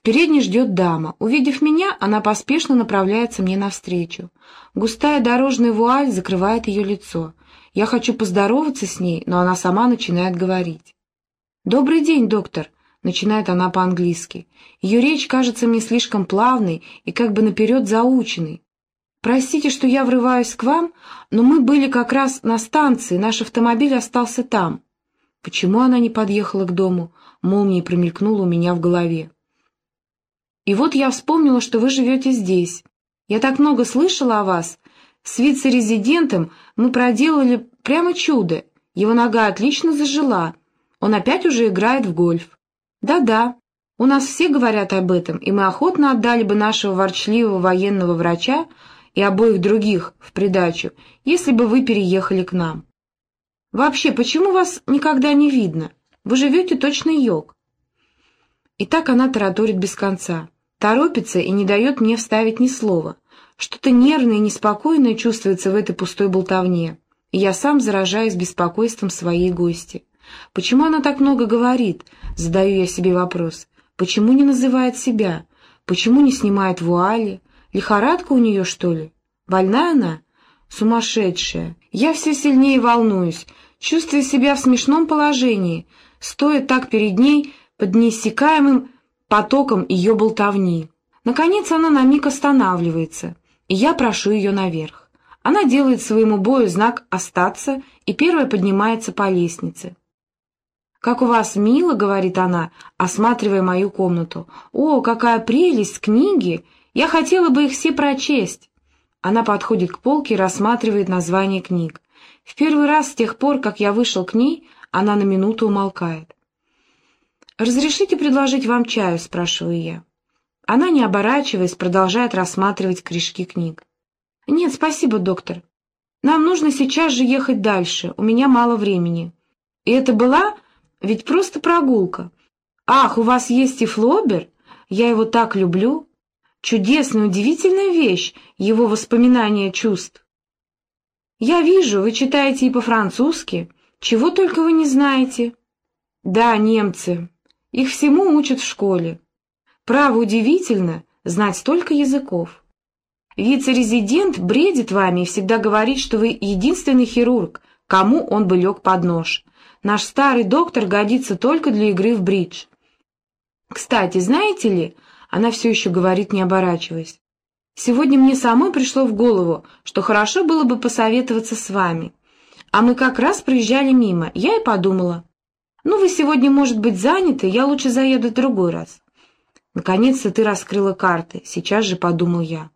В передней ждет дама. Увидев меня, она поспешно направляется мне навстречу. Густая дорожная вуаль закрывает ее лицо. Я хочу поздороваться с ней, но она сама начинает говорить. «Добрый день, доктор», — начинает она по-английски. Ее речь кажется мне слишком плавной и как бы наперед заученной. «Простите, что я врываюсь к вам, но мы были как раз на станции, наш автомобиль остался там». Почему она не подъехала к дому? Молнией промелькнула у меня в голове. И вот я вспомнила, что вы живете здесь. Я так много слышала о вас. С вице-резидентом мы проделали прямо чудо. Его нога отлично зажила. Он опять уже играет в гольф. Да-да, у нас все говорят об этом, и мы охотно отдали бы нашего ворчливого военного врача и обоих других в придачу, если бы вы переехали к нам. Вообще, почему вас никогда не видно? Вы живете точно йог. И так она тараторит без конца. Торопится и не дает мне вставить ни слова. Что-то нервное и неспокойное чувствуется в этой пустой болтовне, и я сам заражаюсь беспокойством своей гости. Почему она так много говорит? Задаю я себе вопрос. Почему не называет себя? Почему не снимает вуали? Лихорадка у нее, что ли? Больна она? Сумасшедшая. Я все сильнее волнуюсь, чувствуя себя в смешном положении, стоя так перед ней под неиссякаемым потоком ее болтовни. Наконец она на миг останавливается, и я прошу ее наверх. Она делает своему бою знак «остаться» и первая поднимается по лестнице. «Как у вас мило», — говорит она, осматривая мою комнату. «О, какая прелесть, книги! Я хотела бы их все прочесть». Она подходит к полке и рассматривает название книг. В первый раз с тех пор, как я вышел к ней, она на минуту умолкает. «Разрешите предложить вам чаю?» — спрашиваю я. Она, не оборачиваясь, продолжает рассматривать корешки книг. «Нет, спасибо, доктор. Нам нужно сейчас же ехать дальше, у меня мало времени». И это была ведь просто прогулка. «Ах, у вас есть и флобер? Я его так люблю!» Чудесная, удивительная вещь, его воспоминания чувств. «Я вижу, вы читаете и по-французски. Чего только вы не знаете». «Да, немцы. Их всему учат в школе. Право удивительно знать столько языков. Вице-резидент бредит вами и всегда говорит, что вы единственный хирург, кому он бы лег под нож. Наш старый доктор годится только для игры в бридж. Кстати, знаете ли, она все еще говорит, не оборачиваясь, Сегодня мне самой пришло в голову, что хорошо было бы посоветоваться с вами. А мы как раз проезжали мимо, я и подумала. Ну, вы сегодня, может быть, заняты, я лучше заеду в другой раз. Наконец-то ты раскрыла карты, сейчас же подумал я.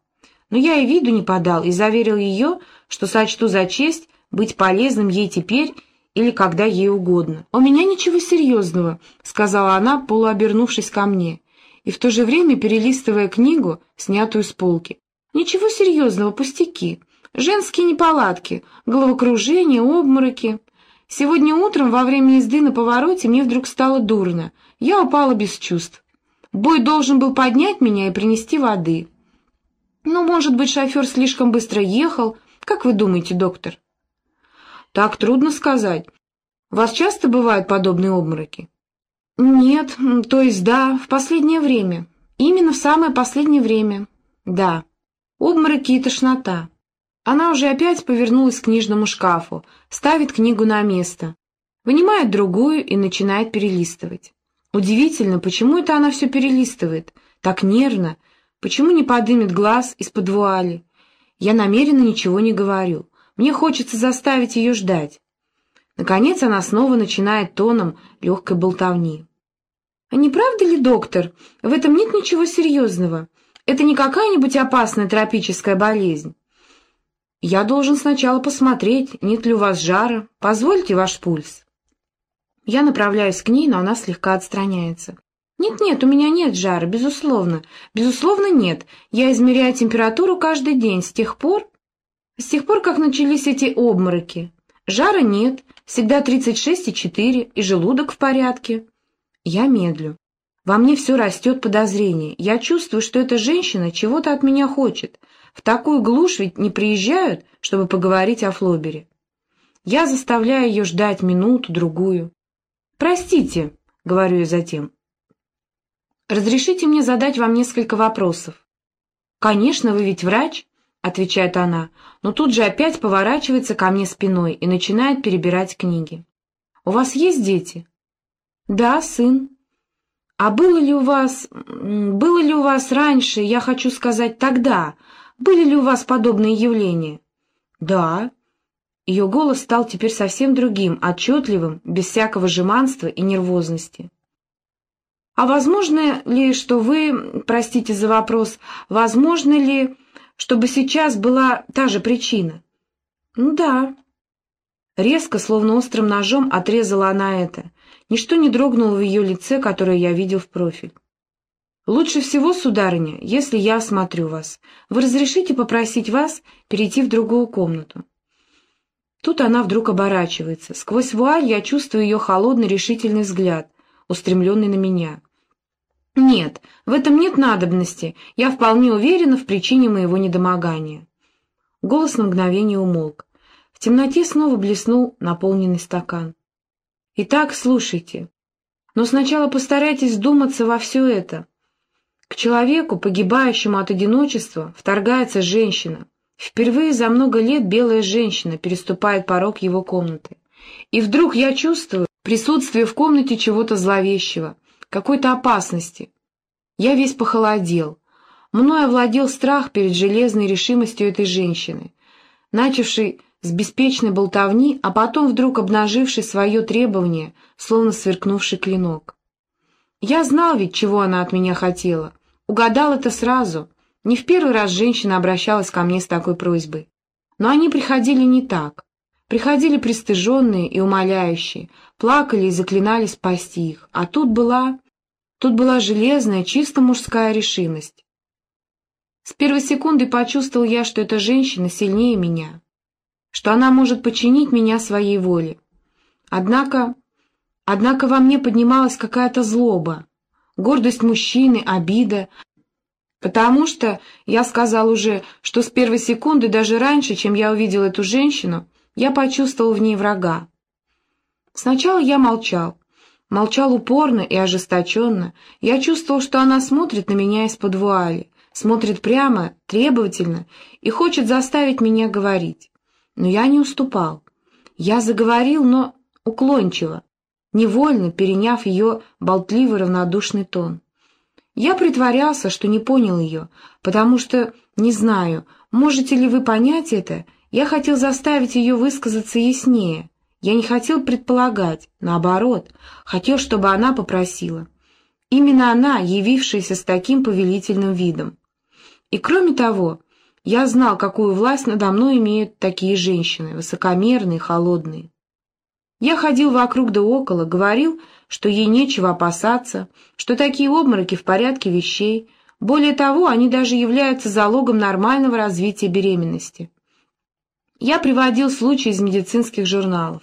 Но я и виду не подал и заверил ее, что сочту за честь быть полезным ей теперь или когда ей угодно. «У меня ничего серьезного», — сказала она, полуобернувшись ко мне и в то же время перелистывая книгу, снятую с полки. «Ничего серьезного, пустяки. Женские неполадки, головокружение, обмороки. Сегодня утром во время езды на повороте мне вдруг стало дурно. Я упала без чувств. Бой должен был поднять меня и принести воды. Ну, может быть, шофер слишком быстро ехал. Как вы думаете, доктор?» «Так трудно сказать. У вас часто бывают подобные обмороки?» «Нет, то есть да, в последнее время. Именно в самое последнее время. Да. Обмороки и тошнота». Она уже опять повернулась к книжному шкафу, ставит книгу на место, вынимает другую и начинает перелистывать. Удивительно, почему это она все перелистывает, так нервно, почему не подымет глаз из-под вуали. Я намеренно ничего не говорю, мне хочется заставить ее ждать. Наконец она снова начинает тоном легкой болтовни. «А не правда ли, доктор, в этом нет ничего серьезного? Это не какая-нибудь опасная тропическая болезнь?» «Я должен сначала посмотреть, нет ли у вас жара. Позвольте ваш пульс». Я направляюсь к ней, но она слегка отстраняется. «Нет-нет, у меня нет жара, безусловно. Безусловно, нет. Я измеряю температуру каждый день с тех пор, с тех пор, как начались эти обмороки. Жара нет, всегда 36,4, и желудок в порядке. Я медлю. Во мне все растет подозрение. Я чувствую, что эта женщина чего-то от меня хочет. В такую глушь ведь не приезжают, чтобы поговорить о Флобере. Я заставляю ее ждать минуту, другую. «Простите», — говорю я затем. Разрешите мне задать вам несколько вопросов?» «Конечно, вы ведь врач?» — отвечает она, но тут же опять поворачивается ко мне спиной и начинает перебирать книги. «У вас есть дети?» «Да, сын». «А было ли у вас... было ли у вас раньше, я хочу сказать, тогда, были ли у вас подобные явления?» «Да». Ее голос стал теперь совсем другим, отчетливым, без всякого жеманства и нервозности. «А возможно ли, что вы, простите за вопрос, возможно ли, чтобы сейчас была та же причина?» «Ну да». Резко, словно острым ножом, отрезала она это. Ничто не дрогнуло в ее лице, которое я видел в профиль. «Лучше всего, сударыня, если я осмотрю вас. Вы разрешите попросить вас перейти в другую комнату?» Тут она вдруг оборачивается. Сквозь вуаль я чувствую ее холодный решительный взгляд, устремленный на меня. Нет, в этом нет надобности. Я вполне уверена в причине моего недомогания. Голос на мгновение умолк. В темноте снова блеснул наполненный стакан. Итак, слушайте. Но сначала постарайтесь вдуматься во все это. К человеку, погибающему от одиночества, вторгается женщина. Впервые за много лет белая женщина переступает порог его комнаты. И вдруг я чувствую присутствие в комнате чего-то зловещего, какой-то опасности. Я весь похолодел. Мною овладел страх перед железной решимостью этой женщины, начавшей с беспечной болтовни, а потом вдруг обнаживший свое требование, словно сверкнувший клинок. Я знал ведь, чего она от меня хотела. Угадал это сразу. Не в первый раз женщина обращалась ко мне с такой просьбой. Но они приходили не так. Приходили пристыженные и умоляющие, плакали и заклинали спасти их. А тут была... Тут была железная, чисто мужская решимость. С первой секунды почувствовал я, что эта женщина сильнее меня, что она может подчинить меня своей воле. Однако, однако во мне поднималась какая-то злоба, гордость мужчины, обида, потому что я сказал уже, что с первой секунды, даже раньше, чем я увидел эту женщину, я почувствовал в ней врага. Сначала я молчал, молчал упорно и ожесточенно. Я чувствовал, что она смотрит на меня из-под вуали, смотрит прямо, требовательно и хочет заставить меня говорить. Но я не уступал. Я заговорил, но уклончиво, невольно переняв ее болтливый равнодушный тон. Я притворялся, что не понял ее, потому что, не знаю, можете ли вы понять это, я хотел заставить ее высказаться яснее, я не хотел предполагать, наоборот, хотел, чтобы она попросила. Именно она, явившаяся с таким повелительным видом. И кроме того, я знал, какую власть надо мной имеют такие женщины, высокомерные, холодные. Я ходил вокруг да около, говорил, что ей нечего опасаться, что такие обмороки в порядке вещей. Более того, они даже являются залогом нормального развития беременности. Я приводил случаи из медицинских журналов.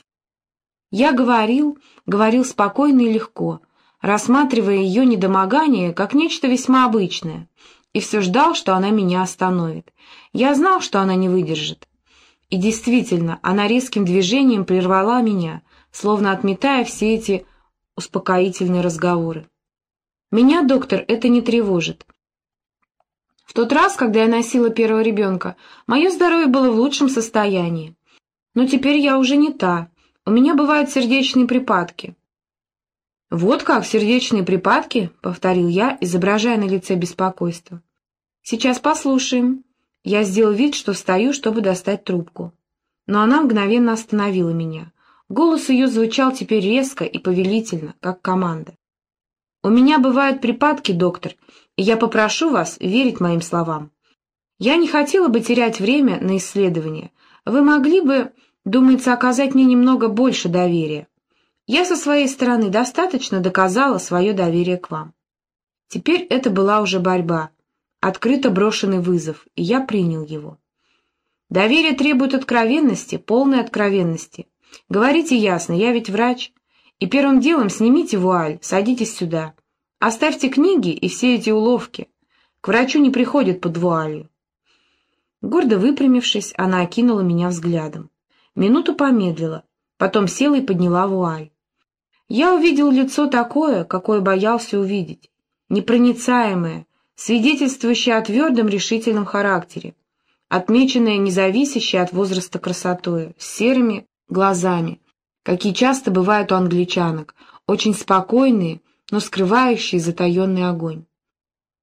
Я говорил, говорил спокойно и легко, рассматривая ее недомогание как нечто весьма обычное, и все ждал, что она меня остановит. Я знал, что она не выдержит. И действительно, она резким движением прервала меня, словно отметая все эти успокоительные разговоры. Меня, доктор, это не тревожит. В тот раз, когда я носила первого ребенка, мое здоровье было в лучшем состоянии. Но теперь я уже не та, у меня бывают сердечные припадки». «Вот как, сердечные припадки?» — повторил я, изображая на лице беспокойство. «Сейчас послушаем». Я сделал вид, что встаю, чтобы достать трубку. Но она мгновенно остановила меня. Голос ее звучал теперь резко и повелительно, как команда. «У меня бывают припадки, доктор, и я попрошу вас верить моим словам. Я не хотела бы терять время на исследование. Вы могли бы думается оказать мне немного больше доверия. Я со своей стороны достаточно доказала свое доверие к вам. Теперь это была уже борьба, открыто брошенный вызов, и я принял его. Доверие требует откровенности, полной откровенности. Говорите ясно, я ведь врач. И первым делом снимите вуаль, садитесь сюда. Оставьте книги и все эти уловки. К врачу не приходят под вуалью. Гордо выпрямившись, она окинула меня взглядом. Минуту помедлила, потом села и подняла вуаль. Я увидел лицо такое, какое боялся увидеть. непроницаемая, свидетельствующая о твердом решительном характере, отмеченная независящей от возраста красотой, с серыми глазами, какие часто бывают у англичанок, очень спокойные, но скрывающие затаенный огонь.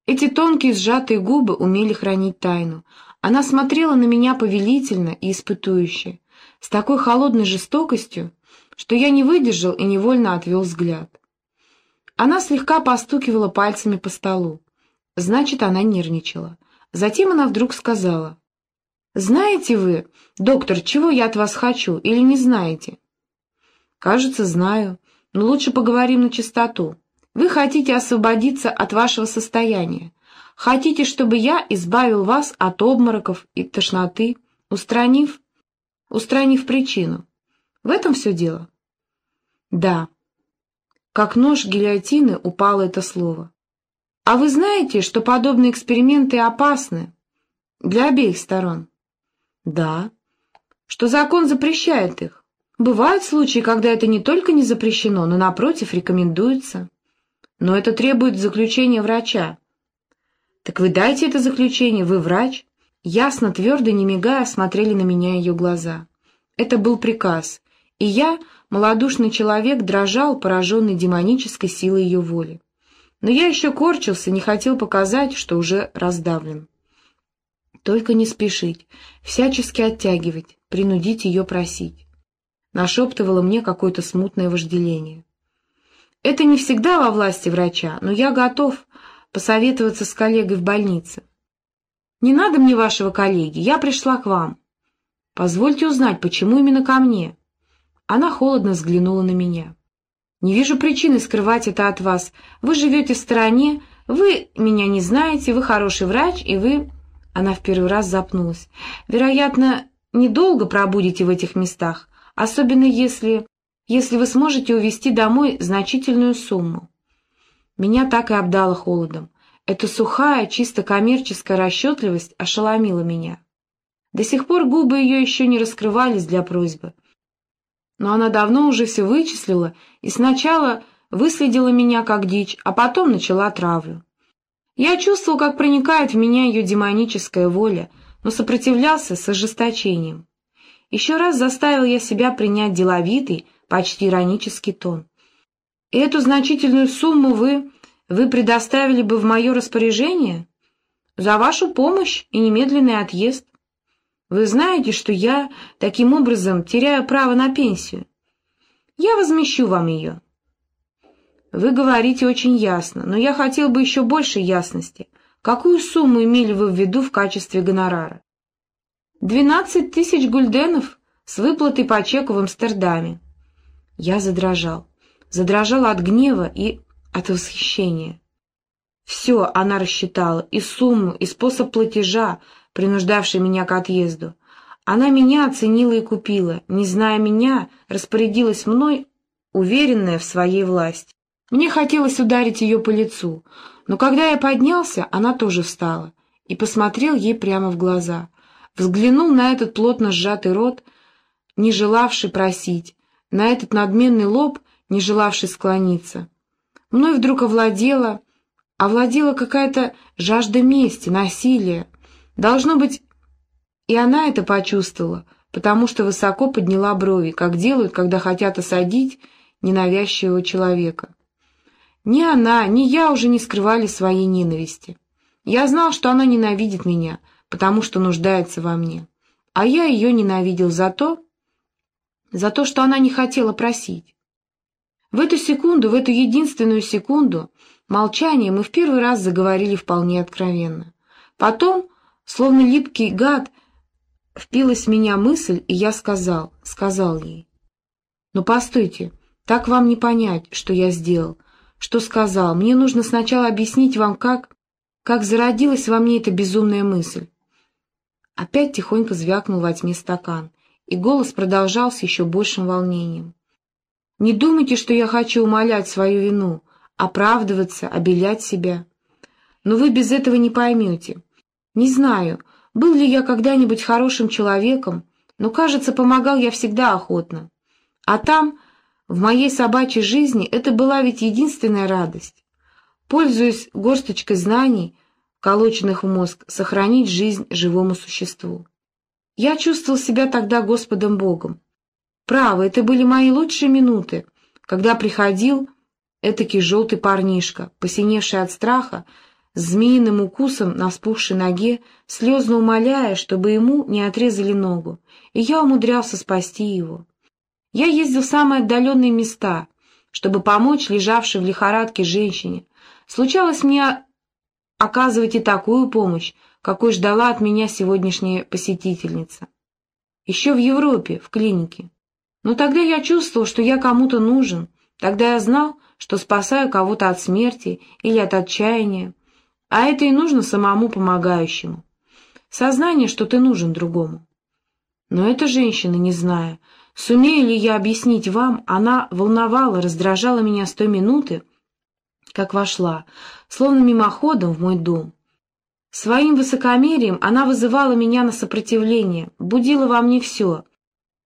Эти тонкие сжатые губы умели хранить тайну. Она смотрела на меня повелительно и испытующе, с такой холодной жестокостью, что я не выдержал и невольно отвел взгляд. Она слегка постукивала пальцами по столу. Значит, она нервничала. Затем она вдруг сказала, «Знаете вы, доктор, чего я от вас хочу, или не знаете?» «Кажется, знаю, но лучше поговорим на чистоту. Вы хотите освободиться от вашего состояния. Хотите, чтобы я избавил вас от обмороков и тошноты, устранив, устранив причину. В этом все дело?» «Да». Как нож гильотины упало это слово. «А вы знаете, что подобные эксперименты опасны для обеих сторон?» Да. Что закон запрещает их. Бывают случаи, когда это не только не запрещено, но, напротив, рекомендуется. Но это требует заключения врача. Так вы дайте это заключение, вы врач. Ясно, твердо, не мигая, смотрели на меня ее глаза. Это был приказ, и я, малодушный человек, дрожал, пораженный демонической силой ее воли. Но я еще корчился, не хотел показать, что уже раздавлен. Только не спешить, всячески оттягивать, принудить ее просить. Нашептывало мне какое-то смутное вожделение. Это не всегда во власти врача, но я готов посоветоваться с коллегой в больнице. Не надо мне вашего коллеги, я пришла к вам. Позвольте узнать, почему именно ко мне. Она холодно взглянула на меня. Не вижу причины скрывать это от вас. Вы живете в стороне, вы меня не знаете, вы хороший врач, и вы... Она в первый раз запнулась. «Вероятно, недолго пробудете в этих местах, особенно если... если вы сможете увезти домой значительную сумму». Меня так и обдало холодом. Эта сухая, чисто коммерческая расчетливость ошеломила меня. До сих пор губы ее еще не раскрывались для просьбы. Но она давно уже все вычислила и сначала выследила меня как дичь, а потом начала травлю. Я чувствовал, как проникает в меня ее демоническая воля, но сопротивлялся с ожесточением. Еще раз заставил я себя принять деловитый, почти иронический тон. Эту значительную сумму вы... вы предоставили бы в мое распоряжение? За вашу помощь и немедленный отъезд. Вы знаете, что я таким образом теряю право на пенсию. Я возмещу вам ее. Вы говорите очень ясно, но я хотел бы еще больше ясности. Какую сумму имели вы в виду в качестве гонорара? Двенадцать тысяч гульденов с выплатой по чеку в Амстердаме. Я задрожал. Задрожал от гнева и от восхищения. Все она рассчитала, и сумму, и способ платежа, принуждавший меня к отъезду. Она меня оценила и купила, не зная меня, распорядилась мной, уверенная в своей власти. Мне хотелось ударить ее по лицу, но когда я поднялся, она тоже встала и посмотрел ей прямо в глаза, взглянул на этот плотно сжатый рот, не желавший просить, на этот надменный лоб, не желавший склониться. Мной вдруг овладела, овладела какая-то жажда мести, насилия. Должно быть, и она это почувствовала, потому что высоко подняла брови, как делают, когда хотят осадить ненавязчивого человека. Ни она, ни я уже не скрывали своей ненависти. Я знал, что она ненавидит меня, потому что нуждается во мне. А я ее ненавидел за то, за то, что она не хотела просить. В эту секунду, в эту единственную секунду молчания мы в первый раз заговорили вполне откровенно. Потом, словно липкий гад, впилась в меня мысль, и я сказал, сказал ей. «Ну, постойте, так вам не понять, что я сделал что сказал. Мне нужно сначала объяснить вам, как... как зародилась во мне эта безумная мысль. Опять тихонько звякнул во тьме стакан, и голос продолжался еще большим волнением. «Не думайте, что я хочу умолять свою вину, оправдываться, обелять себя. Но вы без этого не поймете. Не знаю, был ли я когда-нибудь хорошим человеком, но, кажется, помогал я всегда охотно. А там в моей собачьей жизни это была ведь единственная радость. пользуясь горсточкой знаний, колоченных в мозг, сохранить жизнь живому существу. Я чувствовал себя тогда Господом Богом. Право, это были мои лучшие минуты, когда приходил этакий желтый парнишка, посиневший от страха, с змеиным укусом на вспухшей ноге, слезно умоляя, чтобы ему не отрезали ногу, и я умудрялся спасти его. Я ездил в самые отдаленные места, чтобы помочь лежавшей в лихорадке женщине. Случалось мне оказывать и такую помощь, какой ждала от меня сегодняшняя посетительница. Еще в Европе, в клинике. Но тогда я чувствовал, что я кому-то нужен, тогда я знал, что спасаю кого-то от смерти или от отчаяния, а это и нужно самому помогающему. Сознание, что ты нужен другому. Но эта женщина, не зная, сумею ли я объяснить вам, она волновала, раздражала меня с той минуты, как вошла, словно мимоходом в мой дом. Своим высокомерием она вызывала меня на сопротивление, будила во мне все.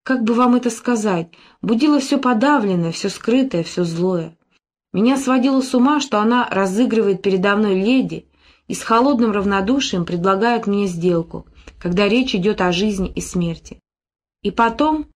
Как бы вам это сказать? Будила все подавленное, все скрытое, все злое. Меня сводило с ума, что она разыгрывает передо мной леди и с холодным равнодушием предлагает мне сделку, когда речь идет о жизни и смерти. И потом